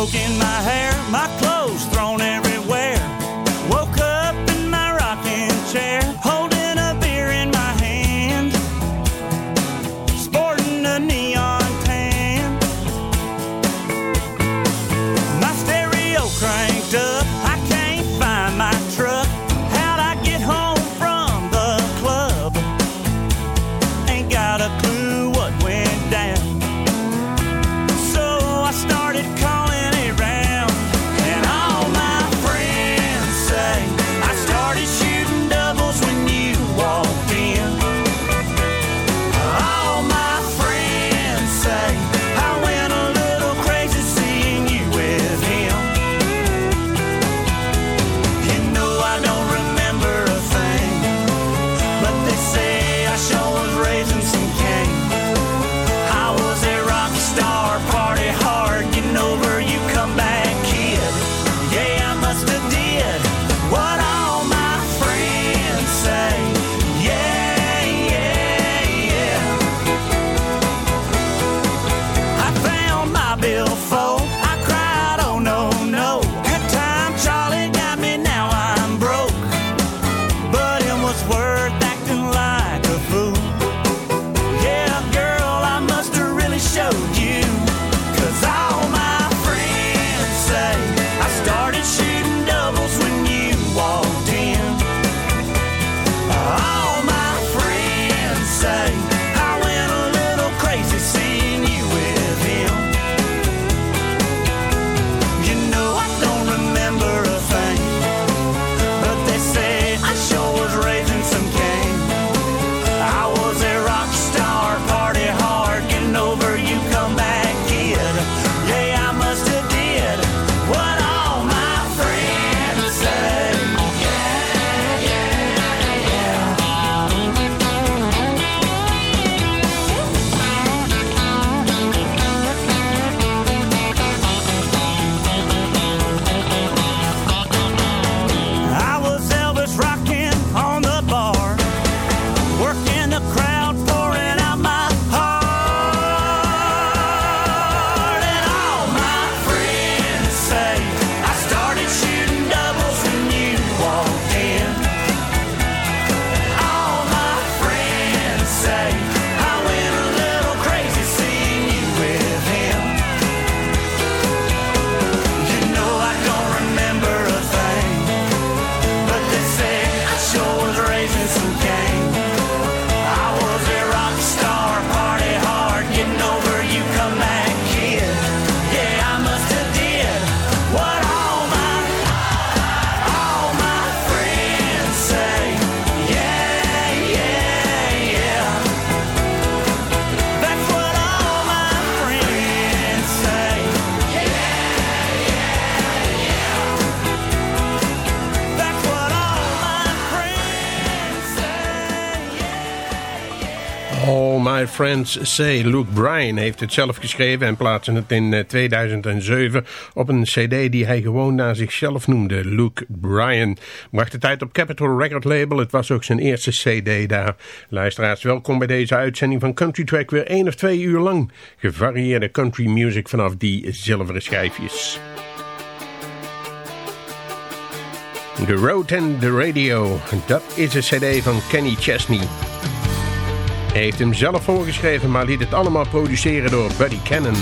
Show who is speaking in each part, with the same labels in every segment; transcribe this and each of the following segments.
Speaker 1: Smoke in my hair, my clothes thrown everywhere.
Speaker 2: Friends Say. Luke Bryan heeft het zelf geschreven en plaatste het in eh, 2007 op een cd die hij gewoon naar zichzelf noemde. Luke Bryan. Bracht de tijd op Capitol Record Label. Het was ook zijn eerste cd daar. Luisteraars, welkom bij deze uitzending van Country Track. Weer één of twee uur lang gevarieerde country music vanaf die zilveren schijfjes. The Road and the Radio. Dat is een cd van Kenny Chesney. Hij heeft hem zelf voorgeschreven, maar liet het allemaal produceren door Buddy Cannon.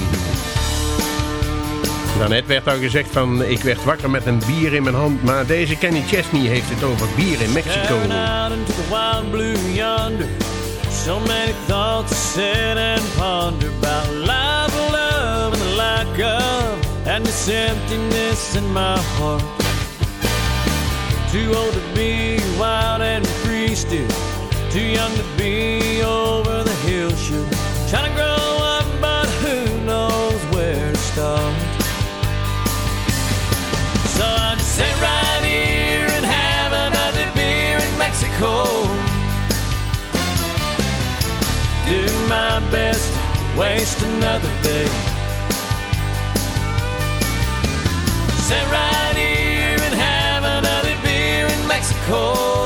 Speaker 2: Daarnet werd al gezegd van, ik werd wakker met een bier in mijn hand, maar deze Kenny Chesney heeft het over bier in Mexico.
Speaker 3: So many thoughts sit and ponder about life, love, and the lack of, and this emptiness in my heart. Too old to be wild and free still. Too young to be over the hill should Trying to grow up, but who knows where to start. So I just sit right here and have another beer in Mexico. Do my best waste another day. Sit right here and have another beer in Mexico.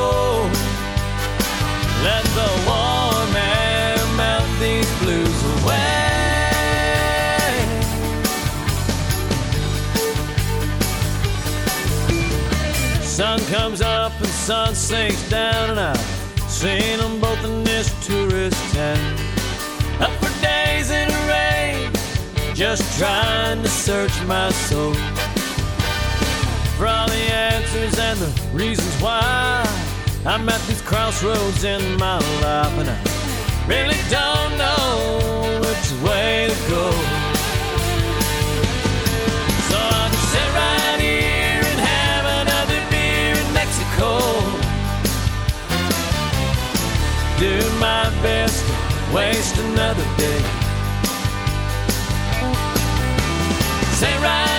Speaker 3: Sun sinks down, and I've seen them both in this tourist town. Up for days in a rain, just trying to search my soul for all the answers and the reasons why I'm at these crossroads in my life, and I really don't know which way to go. Do my best to waste another day. Sit right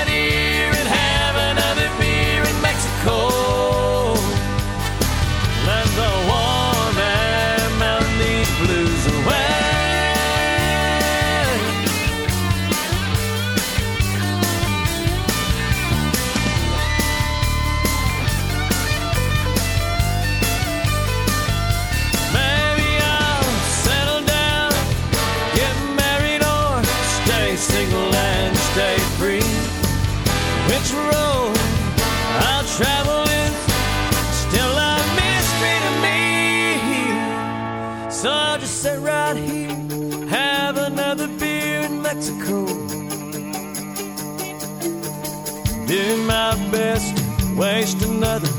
Speaker 3: best, waste another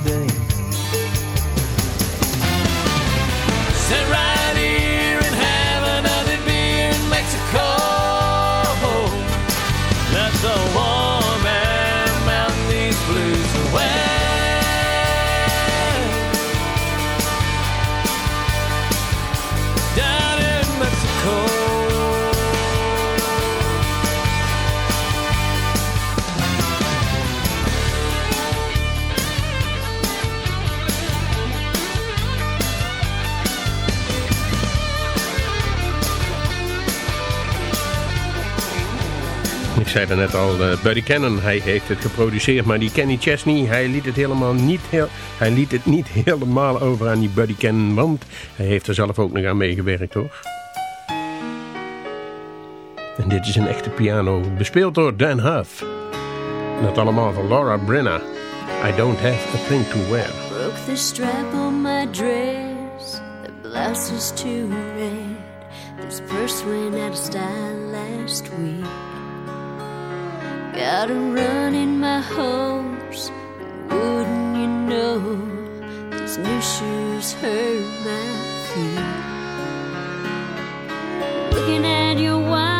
Speaker 2: Ik zei er net al, eh, Buddy Cannon, hij heeft het geproduceerd, maar die Kenny Chesney, hij liet het helemaal niet, heel, hij liet het niet helemaal over aan die Buddy Cannon, want hij heeft er zelf ook nog aan meegewerkt hoor. En dit is een echte piano, bespeeld door Dan Huff. Dat allemaal van Laura Brenna. I don't have a thing to wear.
Speaker 4: Broke the strap on my dress. The blouse is too red. This purse went out of style last week. Got a run in my. And wouldn't you know, these new shoes hurt my feet. Looking at your watch,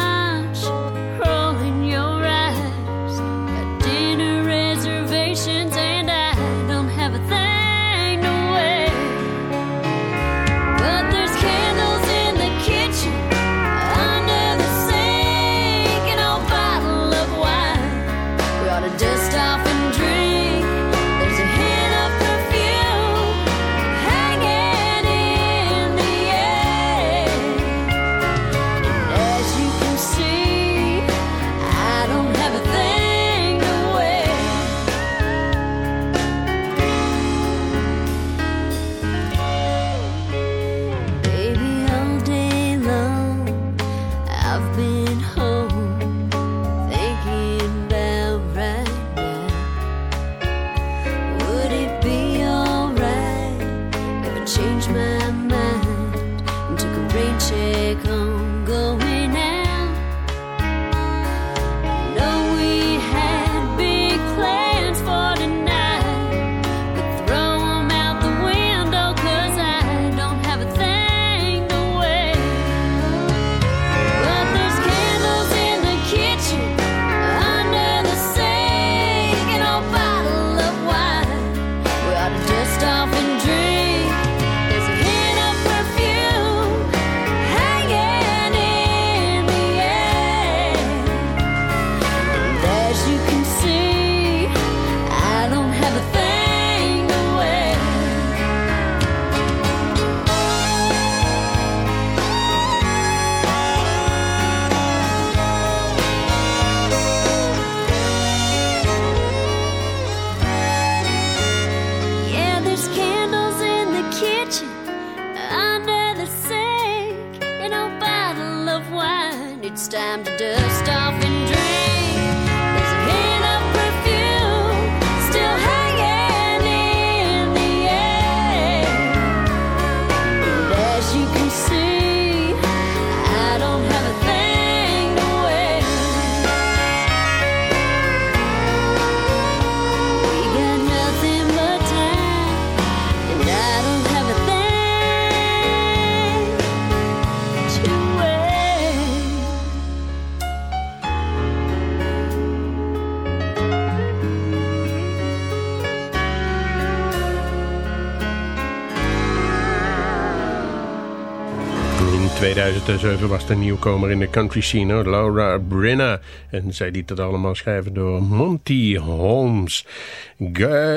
Speaker 2: 2007 was de nieuwkomer in de country scene, Laura Brinna. En zij liet het allemaal schrijven door Monty Holmes.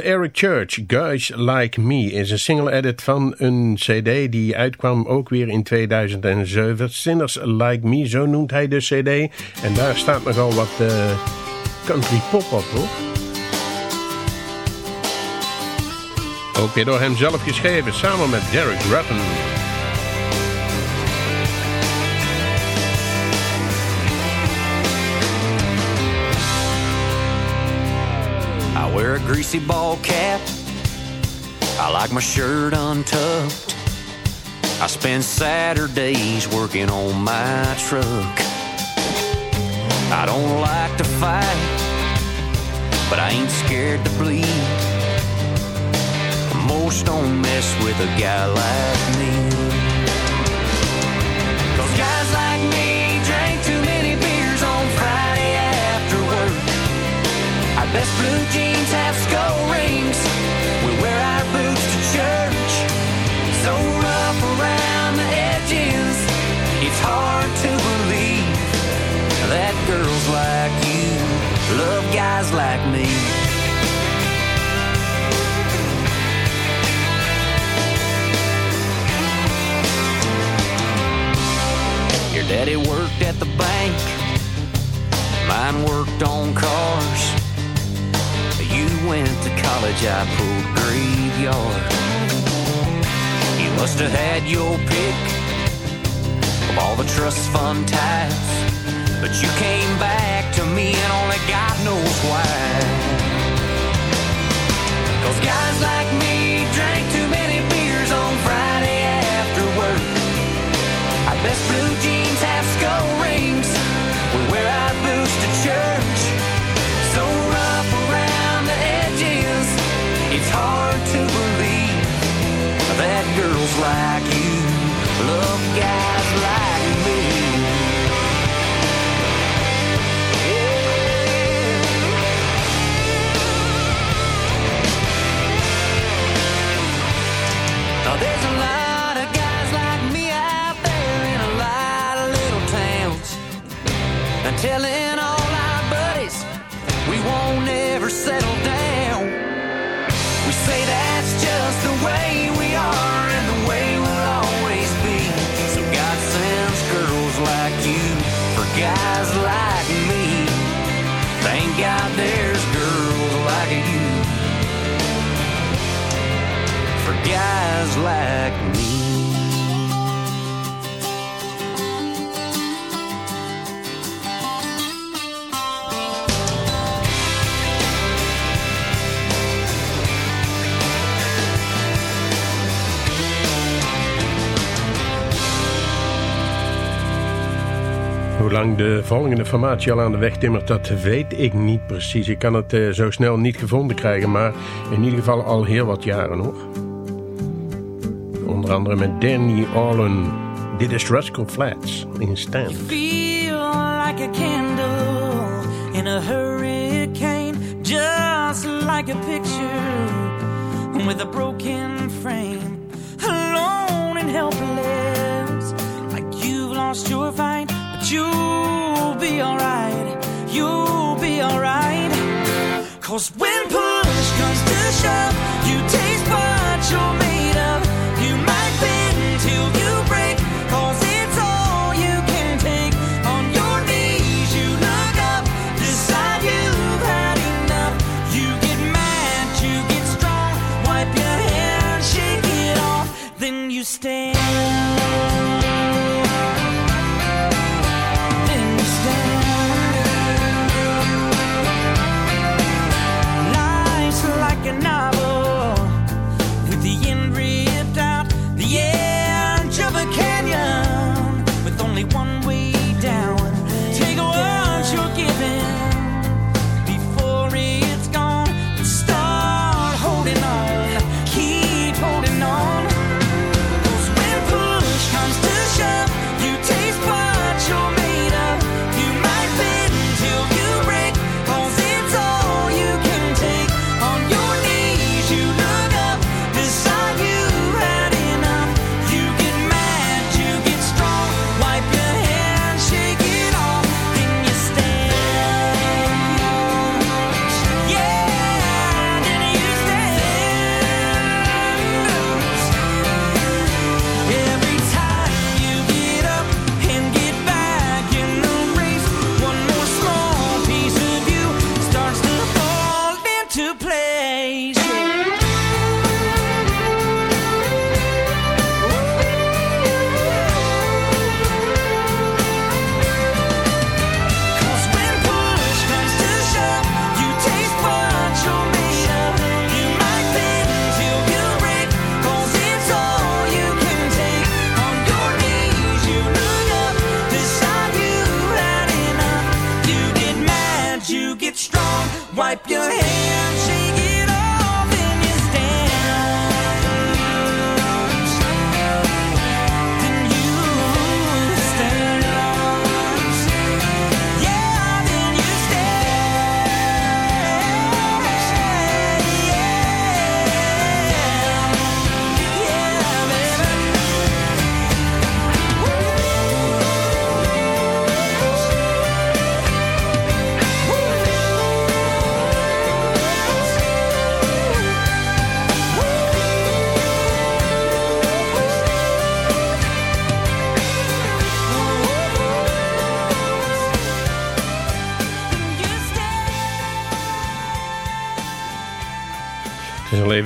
Speaker 2: Eric Church, Guys Like Me, is een single edit van een cd die uitkwam ook weer in 2007. Sinners Like Me, zo noemt hij de cd. En daar staat nogal wat eh, country pop op, hoor. Ook weer door hem zelf geschreven, samen met Derek Rutten.
Speaker 5: Greasy ball cap. I like my shirt untucked. I spend Saturdays working on my truck. I don't like to fight, but I ain't scared to bleed. Most don't mess with a guy like me. Cause guys like me drink too many beers on Friday after work. Our best blue jeans that girls like you love guys like me. Your daddy worked at the bank. Mine worked on cars. You went to college, I pulled graveyard. You must have had your pick of all the trust fund types. But you came back to me and only God knows why. Cause guys like me drank too many beers on Friday after work. Our best blue jeans have skull rings. We wear our boots to church. So rough around the edges, it's hard to believe that girls like you love guys like me. Won't settle down. We say that's just the way we are and the way we'll always be. So God sends girls like you for guys like me. Thank God there's girls like you for guys like me.
Speaker 2: Hoe lang de volgende formatie al aan de weg timmert, dat weet ik niet precies. Ik kan het eh, zo snel niet gevonden krijgen, maar in ieder geval al heel wat jaren hoor. Onder andere met Danny Orlan. Dit is Rascal Flats in Stand.
Speaker 6: feel like a candle in a hurricane, just like a picture with a broken frame, alone and helpless, like you've lost your fight, you'll be alright, you'll be alright. Cause when push comes to shove, you taste what you're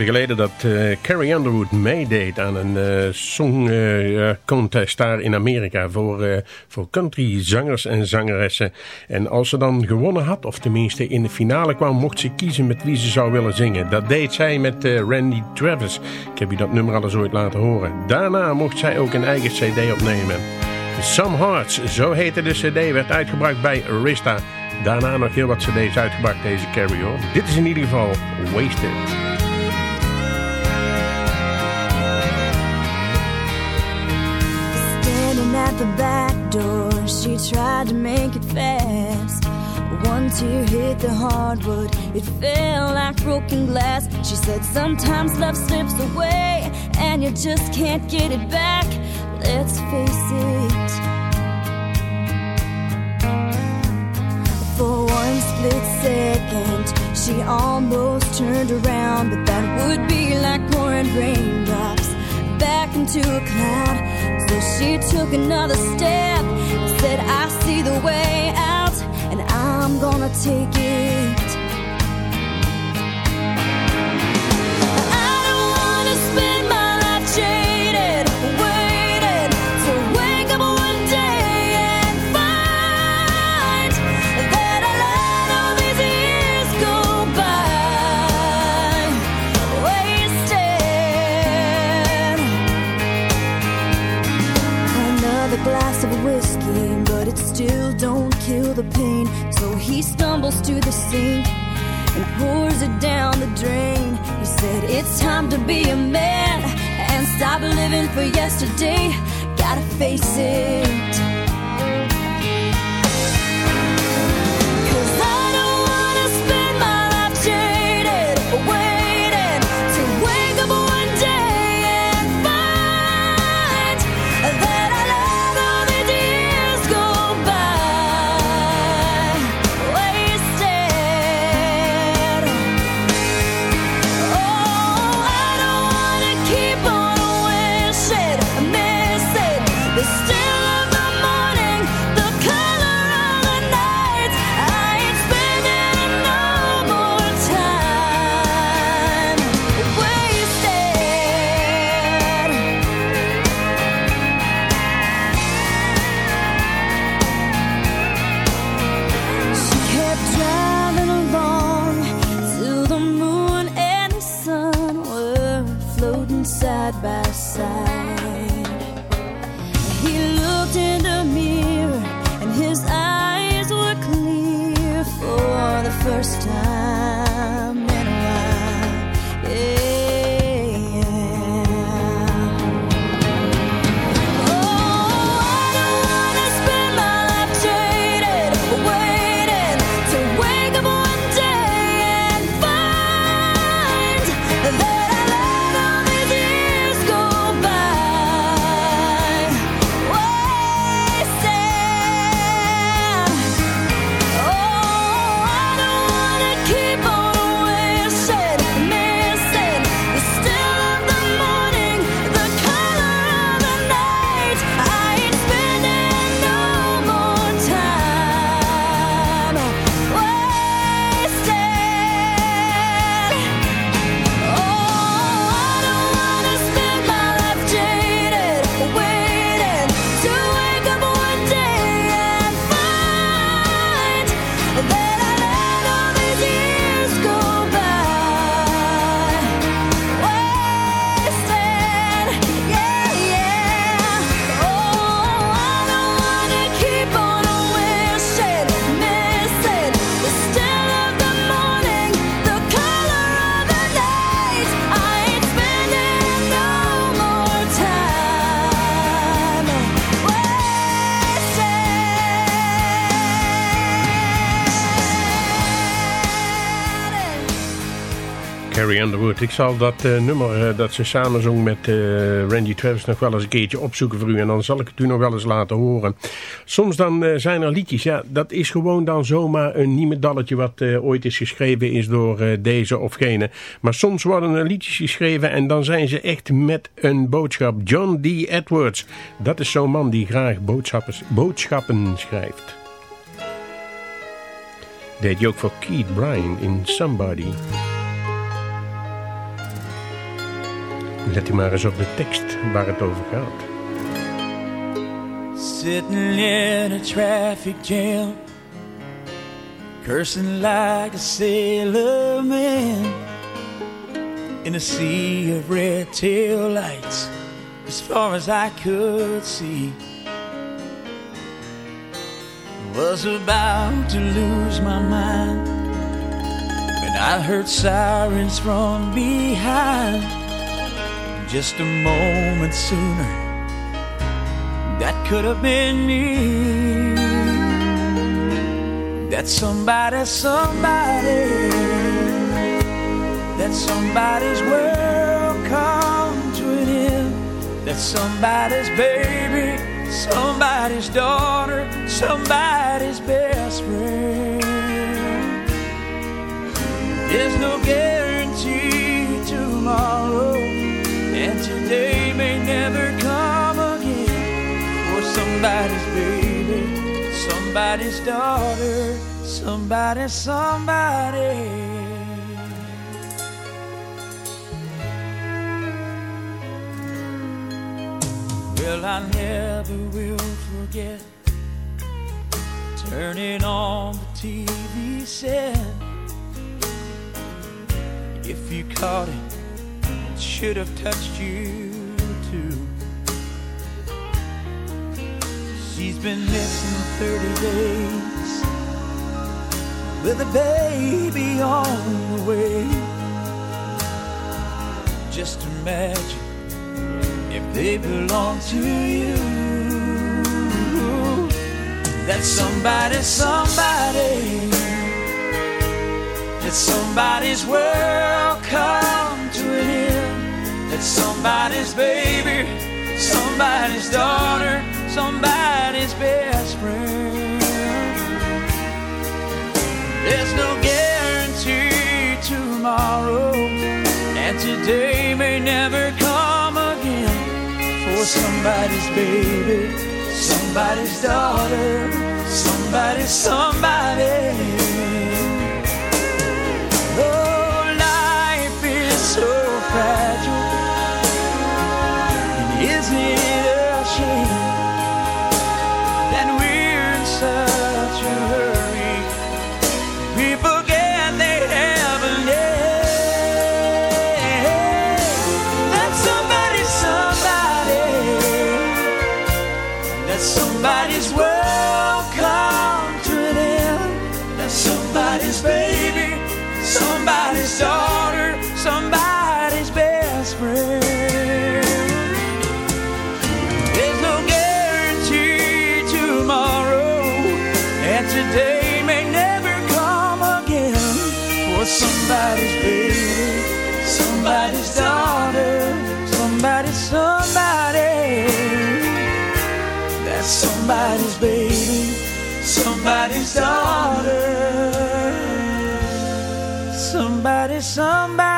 Speaker 2: geleden dat eh, Carrie Underwood meedeed aan een contest daar in Amerika voor, voor country zangers en zangeressen. En als ze dan gewonnen had, of tenminste in de finale kwam, mocht ze kiezen met wie ze zou willen zingen. Dat deed zij met Randy Travis. Ik heb je dat nummer al eens ooit laten horen. Daarna mocht zij ook een eigen cd opnemen. Some Hearts, zo heette de cd, werd uitgebracht bij Arista. Daarna nog heel wat cd's uitgebracht, deze Carrie hoor. Dit is in ieder geval Wasted.
Speaker 7: The back door, she tried to make it fast. One tear hit the hardwood, it fell like broken glass. She said, Sometimes love slips away, and you just can't get it back. Let's face it. For one split second, she almost turned around, but that would be like pouring raindrops back into a cloud. So she took another step, said, I see the way out, and I'm gonna take it. Time to be a man and stop living for yesterday. Gotta face it.
Speaker 2: Ik zal dat eh, nummer eh, dat ze samen zong met eh, Randy Travis nog wel eens een keertje opzoeken voor u. En dan zal ik het u nog wel eens laten horen. Soms dan zijn er liedjes. Ja, dat is gewoon dan zomaar een niemendalletje wat eh, ooit is geschreven is door deze of gene. Maar soms worden er liedjes geschreven en dan zijn ze echt met een boodschap. John D. Edwards. Dat is zo'n man die graag boodschappen schrijft. Deed je ook voor Keith Bryan in Somebody. Let u maar eens op de tekst waar het over gaat.
Speaker 8: Sitting in a traffic jam, cursing like a sailor man, in a sea of red tail lights, as far as I could see. Was about to lose my mind when I heard sirens from behind. Just a moment sooner that could have been me. That somebody, somebody, that somebody's world come to an end. That somebody's baby, somebody's daughter, somebody's best friend. There's no guarantee today may never come again for somebody's baby, somebody's daughter, somebody, somebody. Well, I never will forget turning on the TV set. If you caught it should have touched you too. She's been missing 30 days with a baby on the way. Just imagine if they belong to you. That somebody, somebody, that somebody's world come to an end. That somebody's baby, somebody's daughter, somebody's best friend. There's no guarantee tomorrow, and today may never come again for somebody's baby, somebody's daughter, somebody, somebody. Oh, life is so fragile, and somebody's daughter, somebody, somebody.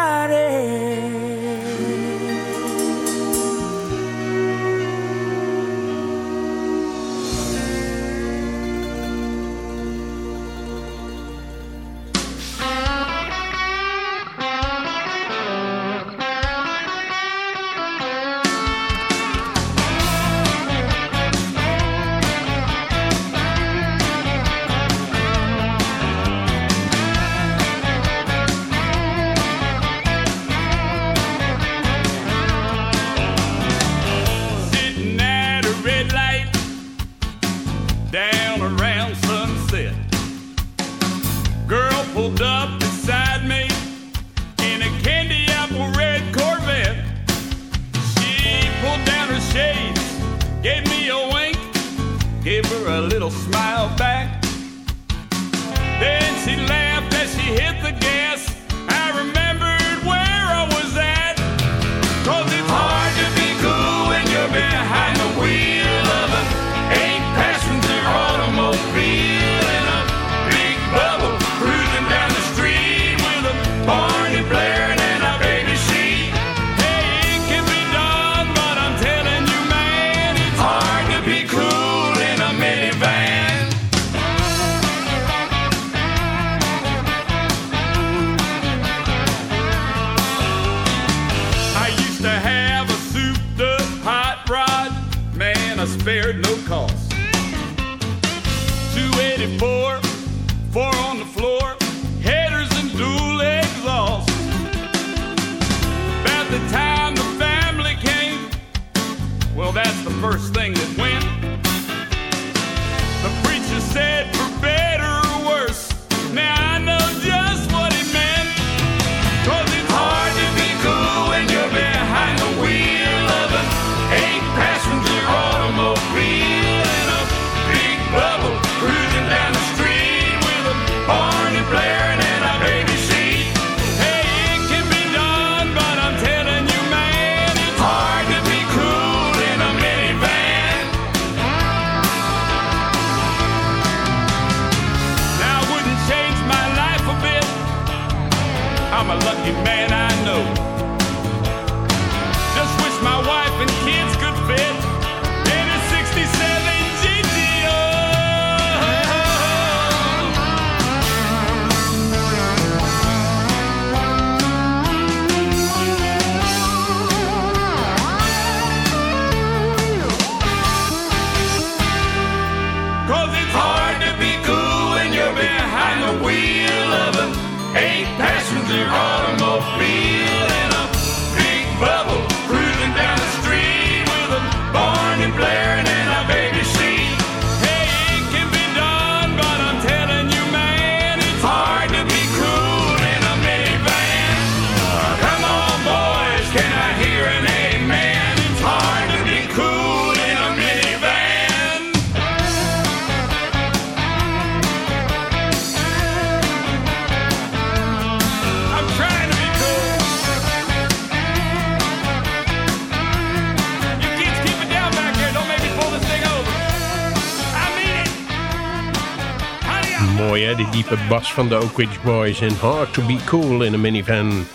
Speaker 2: Van de Oak Ridge Boys. En hard to be cool in een minivan.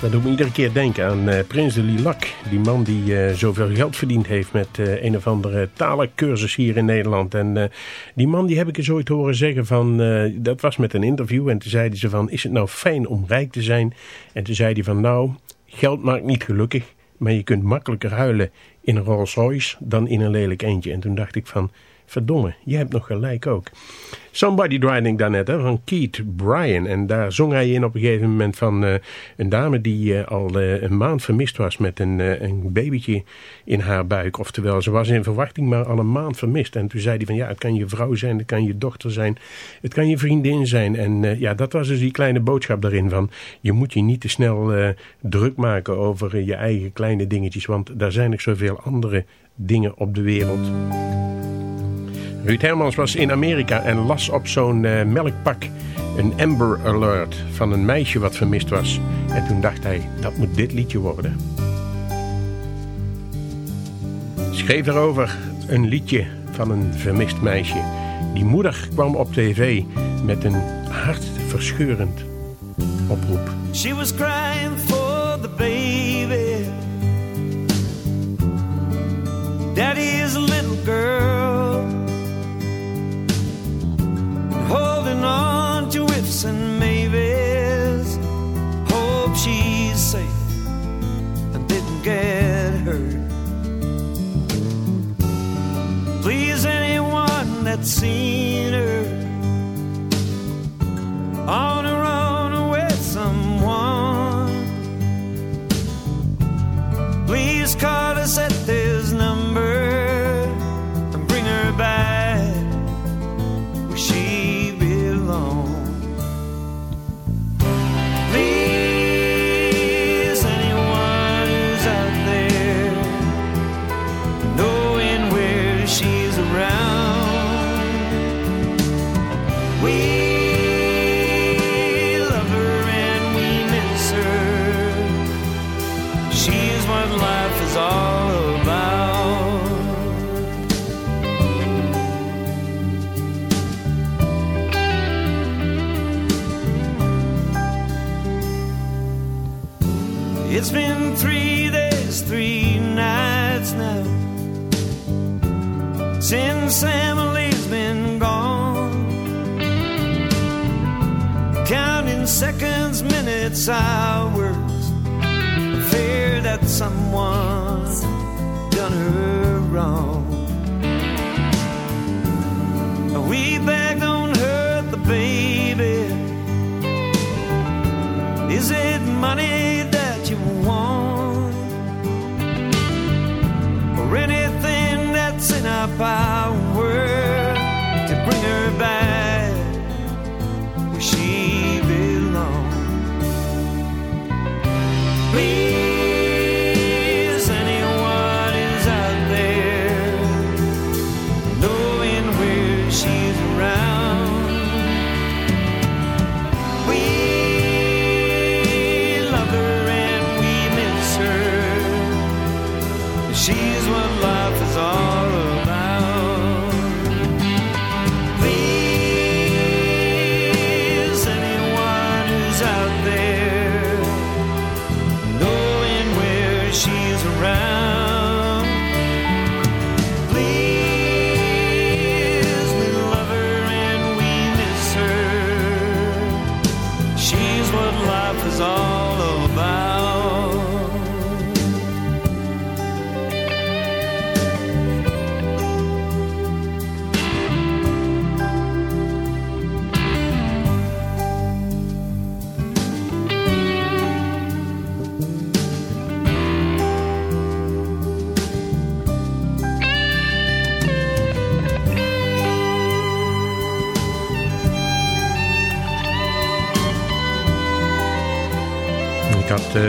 Speaker 2: Dat doet me iedere keer denken aan eh, Prins de Lilac. Die man die eh, zoveel geld verdiend heeft met eh, een of andere talencursus hier in Nederland. En die man die heb ik eens ooit horen zeggen van... dat was met een interview en toen zeiden ze van... Is het nou fijn om rijk te zijn? En toen zei hij van nou, geld maakt niet gelukkig. Maar je kunt makkelijker huilen in een Rolls Royce dan in een lelijk eentje. En toen dacht ik van... Verdomme, je hebt nog gelijk ook. Somebody Driving daarnet, hè, van Keith Bryan. En daar zong hij in op een gegeven moment van eh, een dame die eh, al eh, een maand vermist was met een, een babytje in haar buik. Oftewel, ze was in verwachting, maar al een maand vermist. En toen zei hij van ja, het kan je vrouw zijn, het kan je dochter zijn, het kan je vriendin zijn. En ja, dat was dus die kleine boodschap daarin van je moet je niet te snel druk maken over je eigen kleine dingetjes. Want daar zijn nog zoveel andere dingen op de wereld. Ruud Hermans was in Amerika en las op zo'n eh, melkpak een Amber Alert van een meisje wat vermist was. En toen dacht hij, dat moet dit liedje worden. Schreef daarover een liedje van een vermist meisje. Die moeder kwam op tv met een hartverscheurend oproep.
Speaker 6: She was crying for the baby. Daddy is a little girl. Holding on to ifs and maybes. Hope she's safe and didn't get hurt. Please, anyone that's seen her on her own with someone. Please call us at this number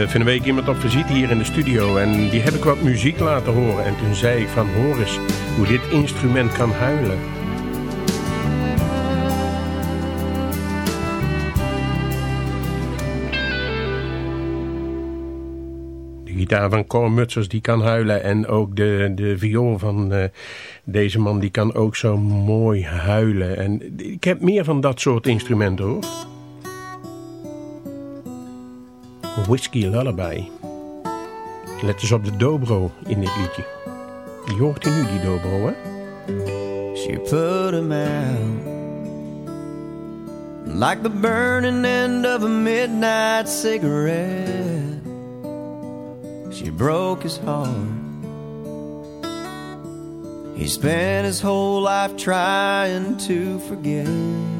Speaker 2: van de week iemand op visite hier in de studio en die heb ik wat muziek laten horen. En toen zei ik van hoor eens hoe dit instrument kan huilen. De gitaar van Cor Mutsers die kan huilen en ook de, de viool van eh, deze man die kan ook zo mooi huilen. En ik heb meer van dat soort instrumenten hoor. Whiskey Lullaby. Let eens op de dobro in dit liedje. Die hoort u nu, die dobro, hè?
Speaker 9: She put him out like the burning end of a midnight cigarette. She broke his heart. He spent his whole life trying to forget.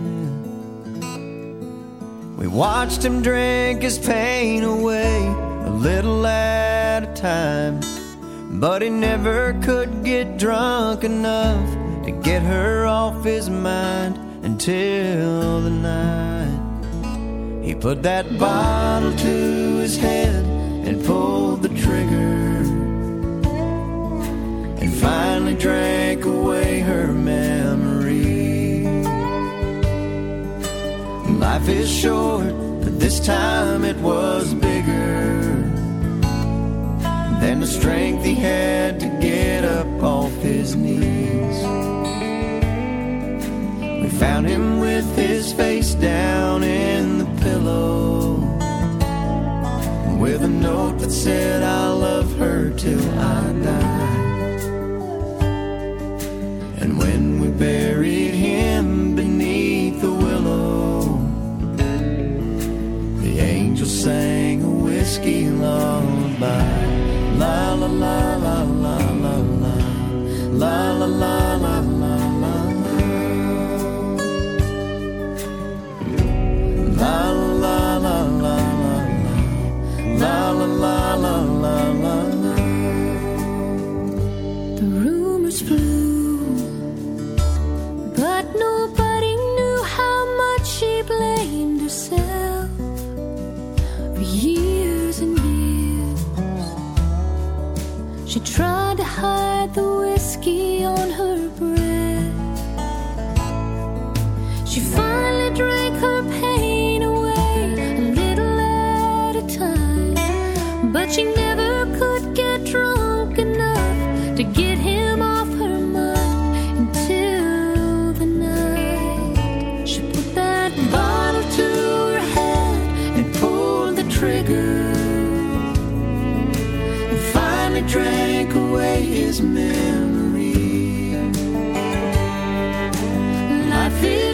Speaker 9: We watched him drink his pain away a little at a time. But he never could get drunk enough to get her off his mind until the night. He put that bottle to his head and pulled Life is short, but this time it was bigger than the strength he had to get up off his knees. We found him with his face down in the pillow, with a note that said, I'll love her till I die. And when we buried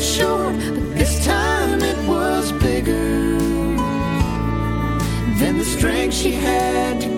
Speaker 10: short, but this time it was bigger than the strength she had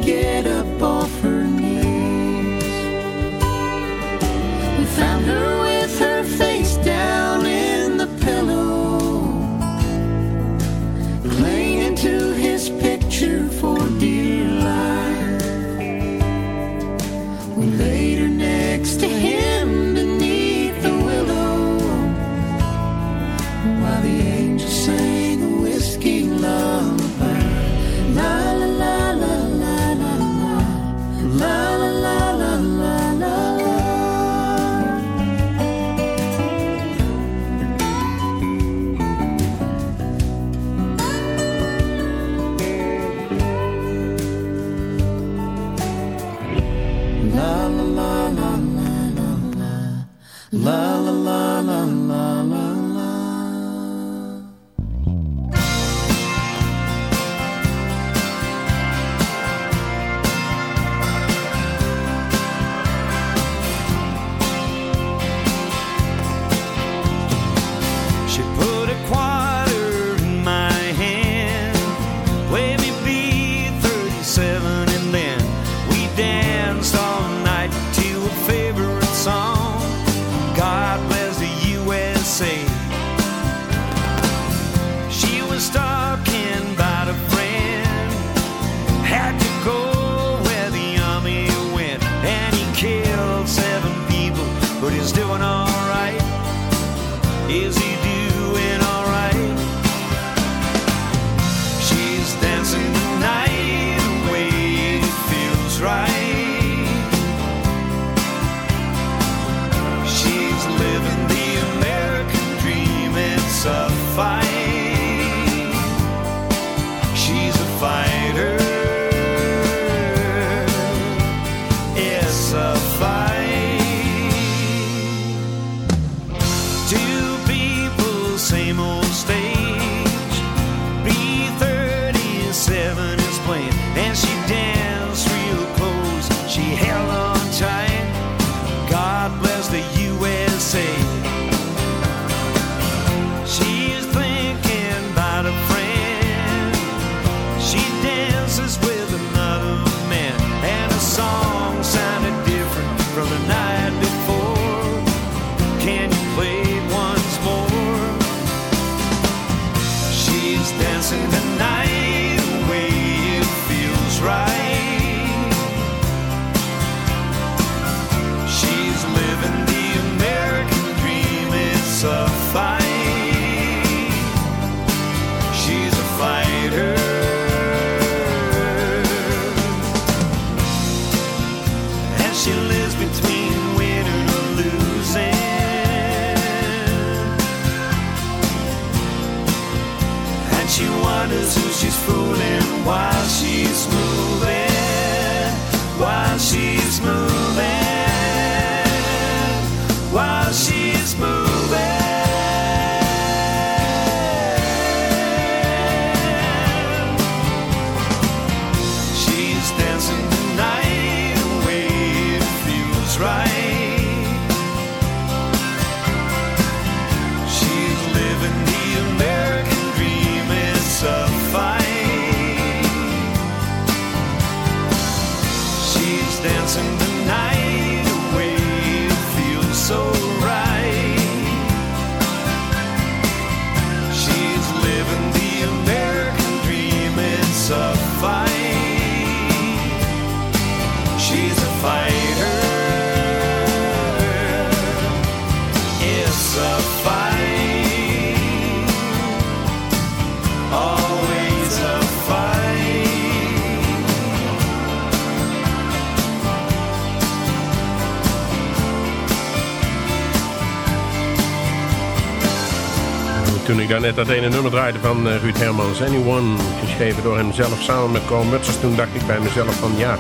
Speaker 2: ik daar net dat ene nummer draaide van eh, Ruud Hermans, Anyone, geschreven door hemzelf samen met Carl Mutsers, toen dacht ik bij mezelf van ja,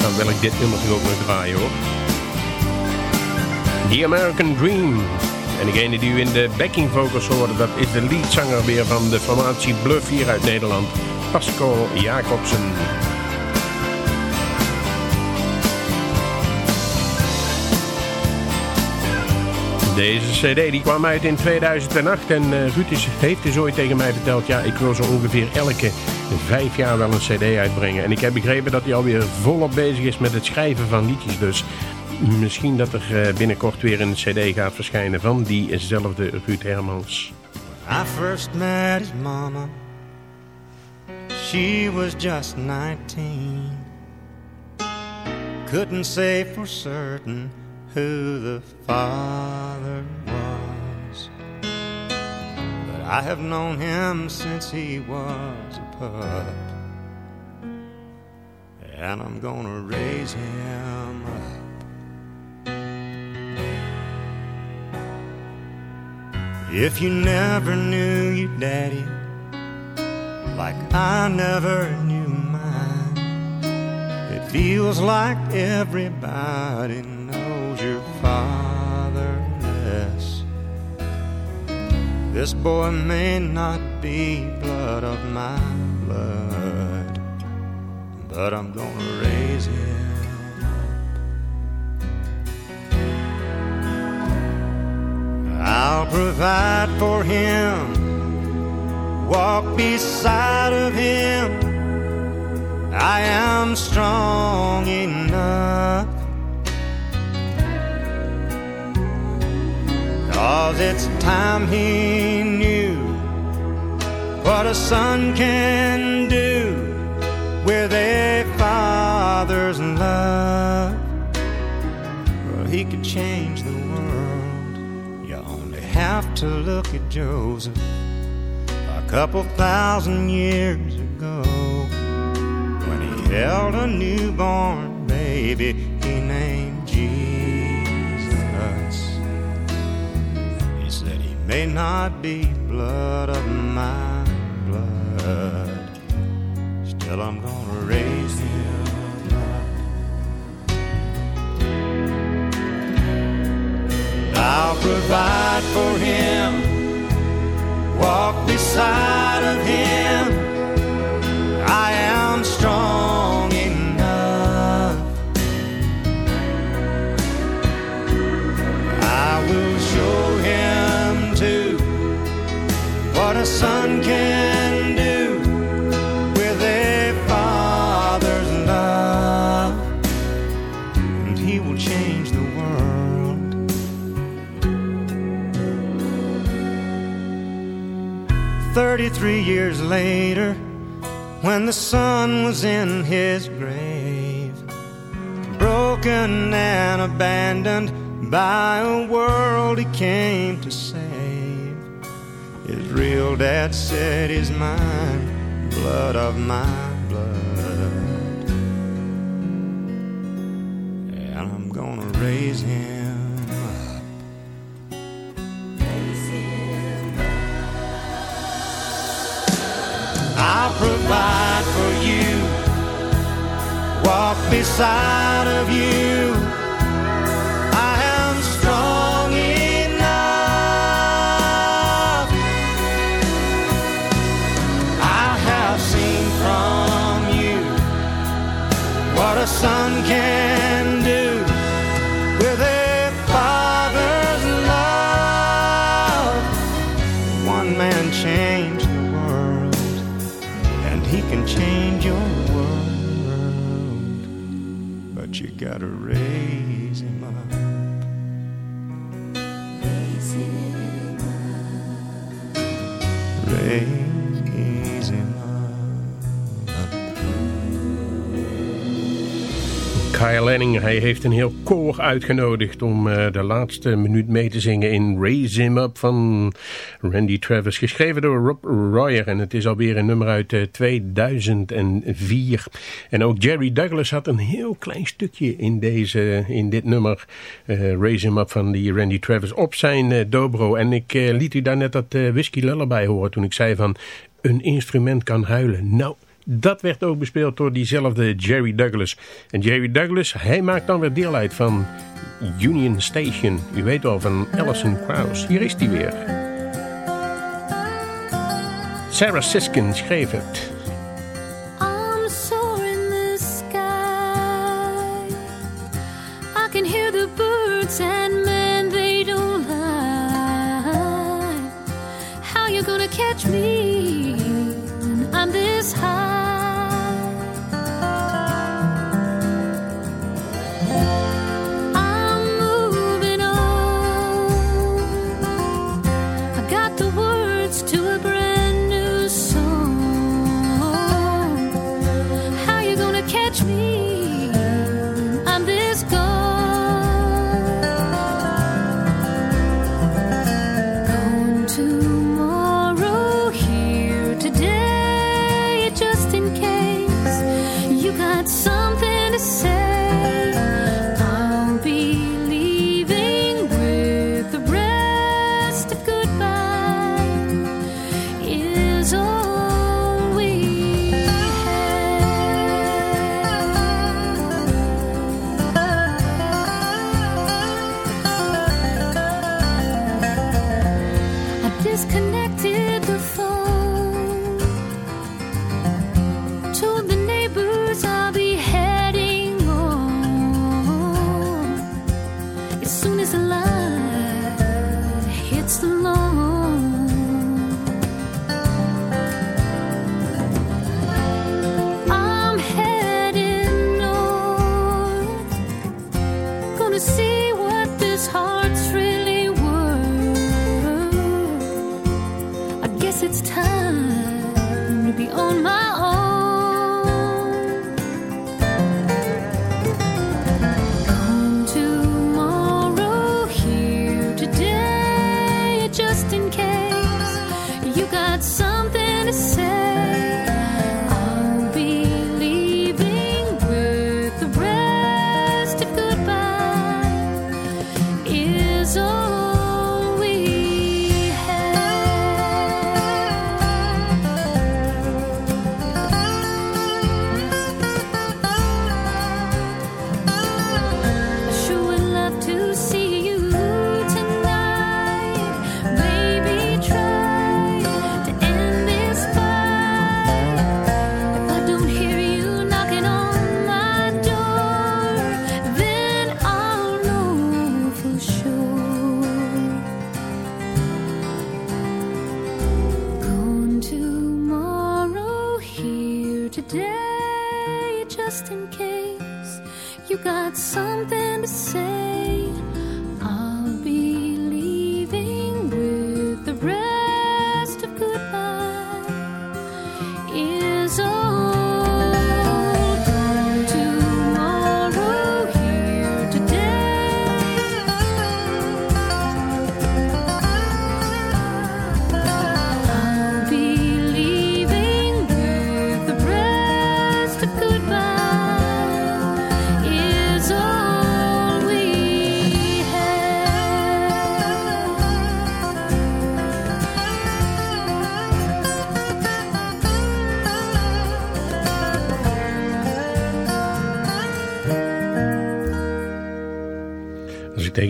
Speaker 2: dan wil ik dit nummer toch ook nog draaien hoor. The American Dream. En degene die u in de backing vocals hoorde, dat is de leadzanger weer van de formatie Bluff hier uit Nederland, Pascal Jacobsen. Deze cd die kwam uit in 2008 en eh, Ruud heeft dus ooit tegen mij verteld... ja, ik wil zo ongeveer elke vijf jaar wel een cd uitbrengen. En ik heb begrepen dat hij alweer volop bezig is met het schrijven van liedjes. Dus misschien dat er eh, binnenkort weer een cd gaat verschijnen van diezelfde Ruud Hermans.
Speaker 11: I first met his mama. She was just 19. Couldn't say for certain who the father was. But I have known him since he was a pup. And I'm gonna raise him up. If you never knew your daddy, like I never knew mine, it feels like everybody fatherless. This boy may not be blood of my blood, but I'm gonna raise him. Up. I'll provide for him, walk beside of him. I am strong enough Cause it's time he knew what a son can do with a father's love. Well, he could change the world. You only have to look at Joseph a couple thousand years ago when he held a newborn baby may not be blood of my blood, still I'm gonna raise him up. I'll provide for him, walk beside of him. I am strong a son can do with a father's love, and he will change the world. 33 years later, when the sun was in his grave, broken and abandoned by a world he came to save. Real dad said, He's mine, blood of my blood. And I'm gonna raise him up. I'll provide for you, walk beside of you. A can
Speaker 2: Hij heeft een heel koor uitgenodigd om eh, de laatste minuut mee te zingen in Raise Him Up van Randy Travis. Geschreven door Rob Royer en het is alweer een nummer uit eh, 2004. En ook Jerry Douglas had een heel klein stukje in, deze, in dit nummer eh, Raise Him Up van die Randy Travis op zijn eh, dobro. En ik eh, liet u daar net dat eh, Whisky Lullaby horen toen ik zei van een instrument kan huilen. Nou... Dat werd ook bespeeld door diezelfde Jerry Douglas. En Jerry Douglas, hij maakt dan weer deel uit van Union Station. U weet wel, van Alison Krauss. Hier is hij weer. Sarah Siskin schreef het.
Speaker 7: I'm soaring the sky. I can hear the birds and men, they don't lie. How you gonna catch me this high?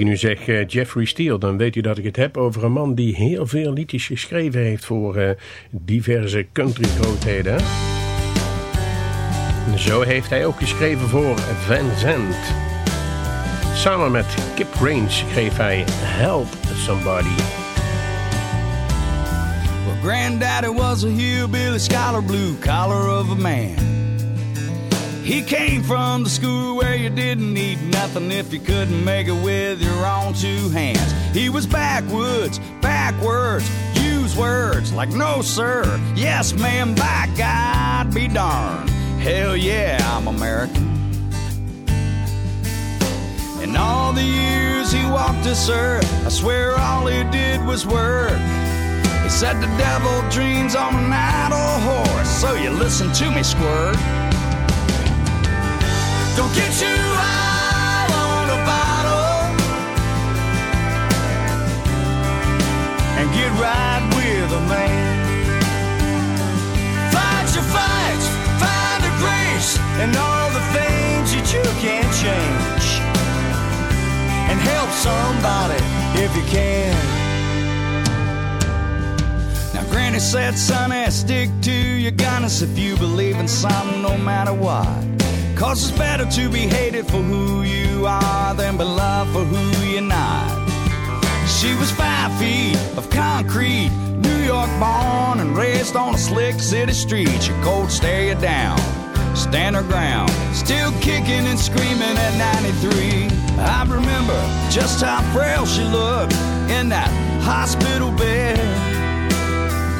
Speaker 2: Tegen u zeg eh, Jeffrey Steele, dan weet u dat ik het heb over een man die heel veel liedjes geschreven heeft voor eh, diverse country grootheden. Zo heeft hij ook geschreven voor Van Zandt. Samen met Kip Range schreef hij Help Somebody.
Speaker 12: Well, Granddaddy was a hillbilly scholar, blue collar of a man. He came from the school where you didn't need nothing if you couldn't make it with your own two hands. He was backwoods, backwards, use words like no sir, yes ma'am, by God be darned. Hell yeah, I'm American. In all the years he walked this earth, I swear all he did was work. He said the devil dreams on an idle horse, so you listen to me, squirt. Don't get you high on a bottle and get right with a man. Fight your fights, find the grace and all the things that you can't change. And help somebody if you can. Now, Granny said, sonny, stick to your gunners if you believe in something no matter what. Cause it's better to be hated for who you are than beloved for who you're not. She was five feet of concrete, New York born and raised on a slick city street. Your cold stare you down, stand her ground, still kicking and screaming at 93. I remember just how frail she looked in that hospital bed,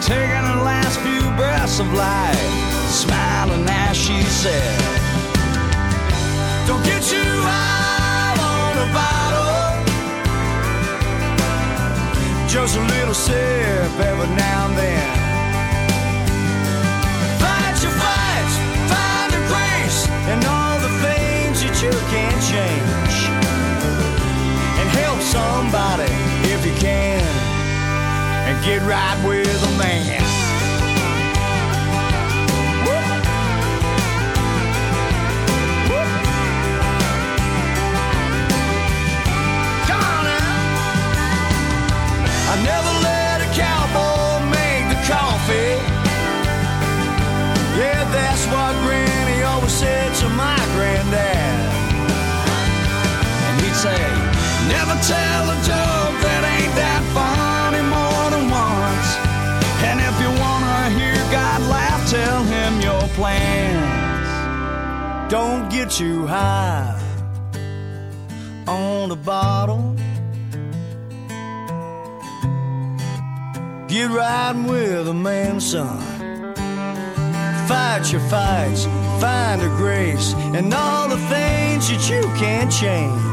Speaker 12: taking her last few breaths of life, smiling as she said. Don't get you high on a bottle. Just a little sip every now and then. Fight your fights, find a grace, and all the things that you can't change. And help somebody if you can. And get right with a man. Never
Speaker 6: tell a joke that ain't that funny more than once. And if you wanna hear God laugh, tell him your plans. Don't get you high on the bottle. Get riding with a man, son. Fight your fights, find a grace, and all the things that you can't change.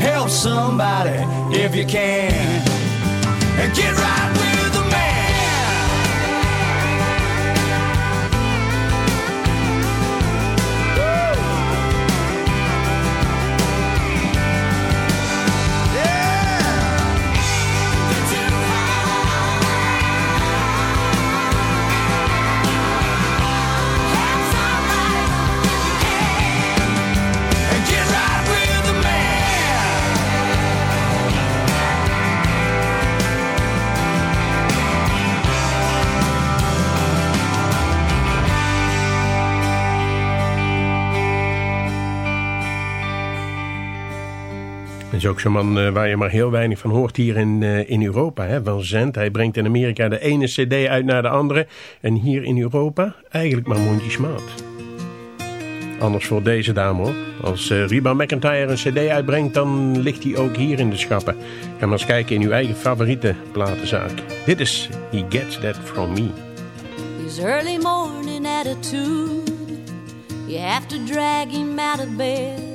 Speaker 6: Help somebody if you can. And get right
Speaker 2: ook zo'n man eh, waar je maar heel weinig van hoort hier in, eh, in Europa. Hè, van. Hij brengt in Amerika de ene cd uit naar de andere. En hier in Europa eigenlijk maar mondjesmaat. Anders voor deze dame hoor. Als Reba McIntyre een cd uitbrengt, dan ligt hij ook hier in de schappen. Ga maar eens kijken in uw eigen favoriete platenzaak. Dit is He Gets That From Me.
Speaker 4: His early morning attitude, you have to drag him out of bed.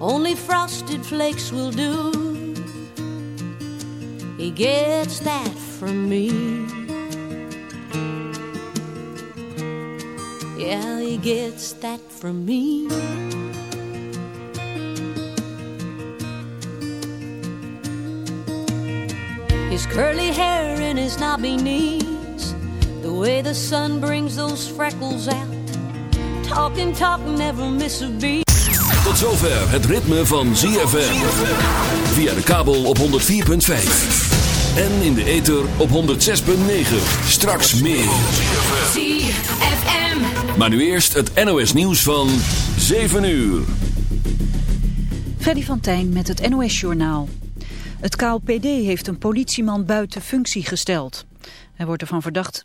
Speaker 4: Only frosted flakes will do. He gets that from me. Yeah, he gets that from me. His curly hair and his knobby knees. The way the sun brings those freckles out. Talk and talk, never miss a beat.
Speaker 13: Tot zover het ritme van ZFM. Via de kabel op 104.5. En in de ether op 106.9. Straks meer.
Speaker 14: ZFM.
Speaker 13: Maar nu eerst het NOS nieuws van 7 uur.
Speaker 15: Freddy van Tijn met het NOS-journaal. Het KLPD heeft een politieman buiten functie gesteld. Hij wordt ervan verdacht...